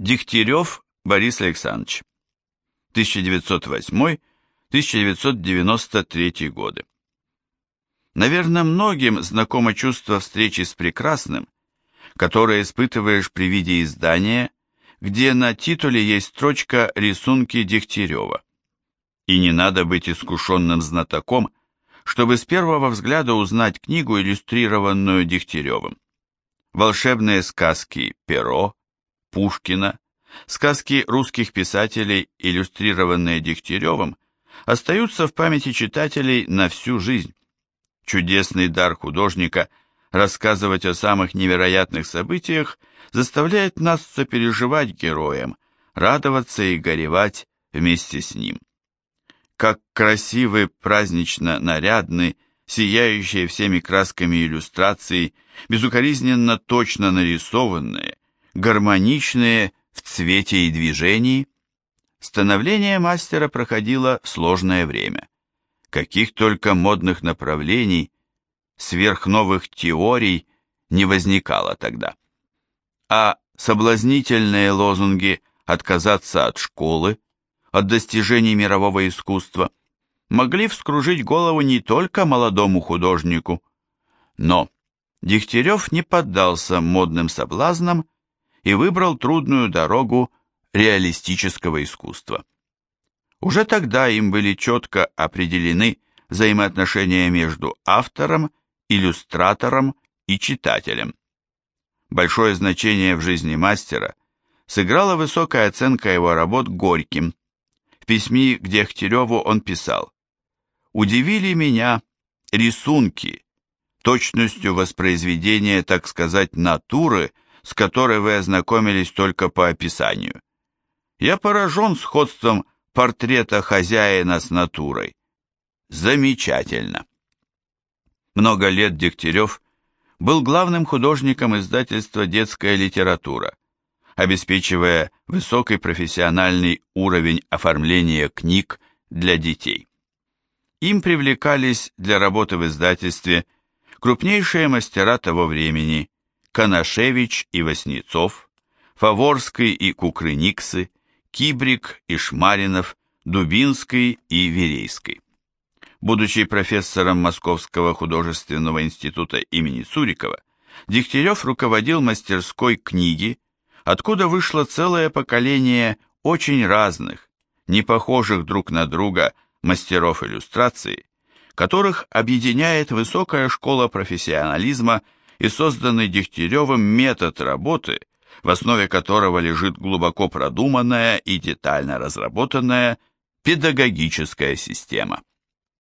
Дегтярев Борис Александрович. 1908-1993 годы. Наверное, многим знакомо чувство встречи с прекрасным, которое испытываешь при виде издания, где на титуле есть строчка «Рисунки Дегтярева». И не надо быть искушенным знатоком, чтобы с первого взгляда узнать книгу, иллюстрированную Дегтяревым. Волшебные сказки Перо, Пушкина, сказки русских писателей, иллюстрированные Дегтяревым, остаются в памяти читателей на всю жизнь. Чудесный дар художника рассказывать о самых невероятных событиях заставляет нас сопереживать героям, радоваться и горевать вместе с ним. Как красивый, празднично нарядный, сияющие всеми красками иллюстрации, безукоризненно точно нарисованные, гармоничные в цвете и движении. Становление мастера проходило в сложное время. Каких только модных направлений, сверхновых теорий не возникало тогда. А соблазнительные лозунги «отказаться от школы», от достижений мирового искусства – могли вскружить голову не только молодому художнику. Но Дегтярев не поддался модным соблазнам и выбрал трудную дорогу реалистического искусства. Уже тогда им были четко определены взаимоотношения между автором, иллюстратором и читателем. Большое значение в жизни мастера сыграла высокая оценка его работ Горьким. В письме к Дегтяреву он писал Удивили меня рисунки, точностью воспроизведения, так сказать, натуры, с которой вы ознакомились только по описанию. Я поражен сходством портрета хозяина с натурой. Замечательно. Много лет Дегтярев был главным художником издательства «Детская литература», обеспечивая высокий профессиональный уровень оформления книг для детей. Им привлекались для работы в издательстве крупнейшие мастера того времени Канашевич и Васнецов, Фаворский и Кукрыниксы, Кибрик и Шмаринов, Дубинский и Верейский. Будучи профессором Московского художественного института имени Сурикова, Дегтярев руководил мастерской книги, откуда вышло целое поколение очень разных, не похожих друг на друга мастеров иллюстрации, которых объединяет высокая школа профессионализма и созданный Дегтяревым метод работы, в основе которого лежит глубоко продуманная и детально разработанная педагогическая система.